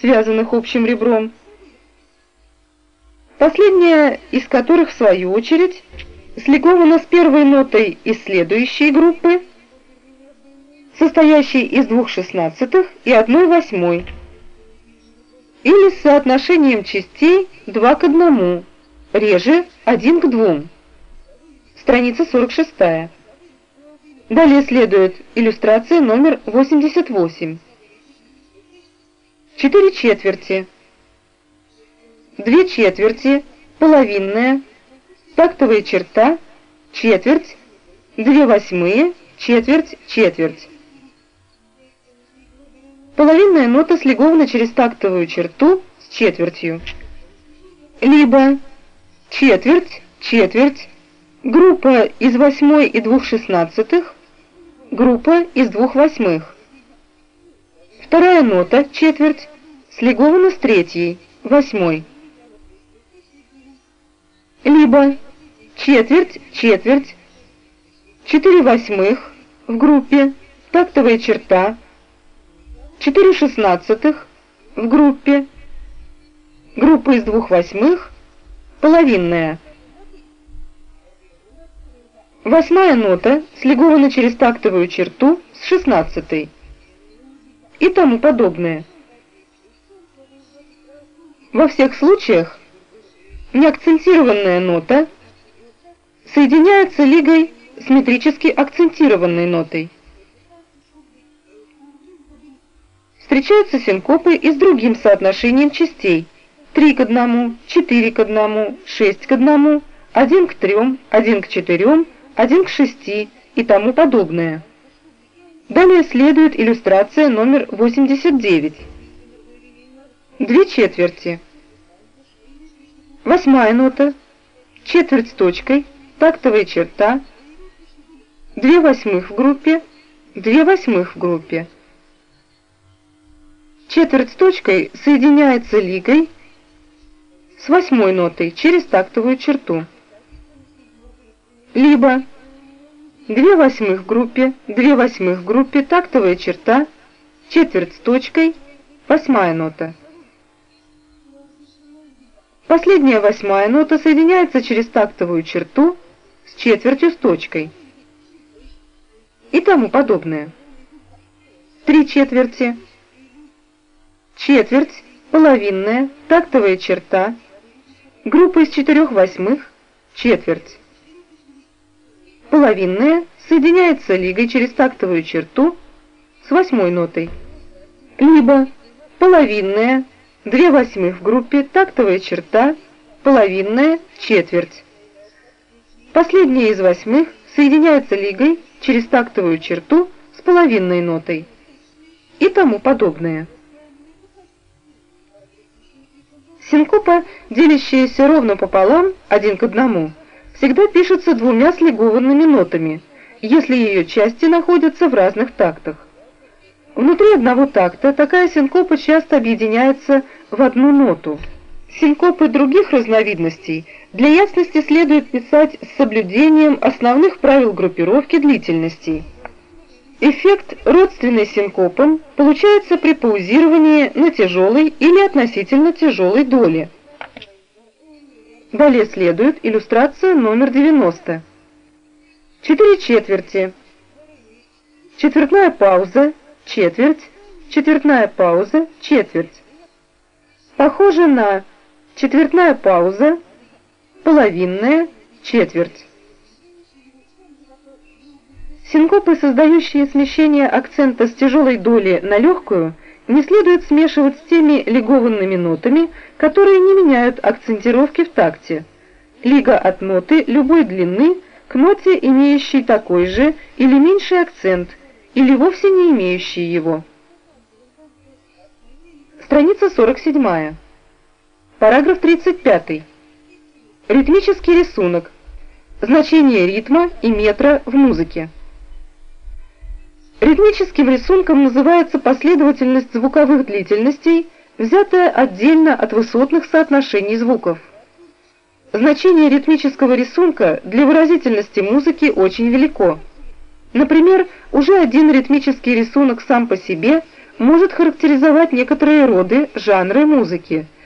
связанных общим ребром, последняя из которых, в свою очередь, слигована с первой нотой из следующей группы, состоящей из двух шестнадцатых и одной восьмой, или с соотношением частей 2 к 1, реже 1 к 2. Страница 46. Далее следует иллюстрация номер 88. Четыре четверти. Две четверти, половинная, тактовая черта, четверть, две восьмые, четверть, четверть. Половинная нота слигована через тактовую черту с четвертью. Либо четверть, четверть, группа из восьмой и двух шестнадцатых, группа из двух восьмых. Вторая нота, четверть, слигована с третьей, восьмой. Либо четверть, четверть, четыре восьмых в группе, тактовая черта, четыре шестнадцатых в группе, группа из двух восьмых, половинная. Восьмая нота слигована через тактовую черту с шестнадцатой и тому подобное. Во всех случаях неакцентированная нота соединяется лигой с метрически акцентированной нотой. Встречаются синкопы и с другим соотношением частей 3 к 1, 4 к 1, 6 к 1, 1 к 3, 1 к 4, 1 к 6 и тому подобное. Далее следует иллюстрация номер 89. Две четверти. Восьмая нота, четверть с точкой, тактовая черта, две восьмых в группе, две восьмых в группе. Четверть с точкой соединяется лигой с восьмой нотой через тактовую черту. Либо две восьмых в группе, две восьмых в группе, тактовая черта, четверть с точкой, восьмая нота. Последняя восьмая нота соединяется через тактовую черту с четвертью с точкой и тому подобное. Три четверти, четверть, половинная, тактовая черта, группа из четырех восьмых, четверть. Половинная соединяется лигой через тактовую черту с восьмой нотой. Либо половинная, две восьмых в группе, тактовая черта, половинная, четверть. Последняя из восьмых соединяется лигой через тактовую черту с половинной нотой и тому подобное. Синкопа, делящаяся ровно пополам, один к одному, всегда пишется двумя слигованными нотами, если ее части находятся в разных тактах. Внутри одного такта такая синкопа часто объединяется в одну ноту. Синкопы других разновидностей для ясности следует писать с соблюдением основных правил группировки длительностей. Эффект, родственный синкопам, получается при паузировании на тяжелой или относительно тяжелой доле. Далее следует иллюстрация номер 90. Четыре четверти. Четвертная пауза, четверть, четвертная пауза, четверть. Похоже на четвертная пауза, половинная, четверть. Синкопы, создающие смещение акцента с тяжелой доли на легкую, не следует смешивать с теми лигованными нотами, которые не меняют акцентировки в такте. Лига от ноты любой длины к ноте, имеющей такой же или меньший акцент, или вовсе не имеющий его. Страница 47. Параграф 35. Ритмический рисунок. Значение ритма и метра в музыке. Ритмическим рисунком называется последовательность звуковых длительностей, взятая отдельно от высотных соотношений звуков. Значение ритмического рисунка для выразительности музыки очень велико. Например, уже один ритмический рисунок сам по себе может характеризовать некоторые роды, жанры музыки,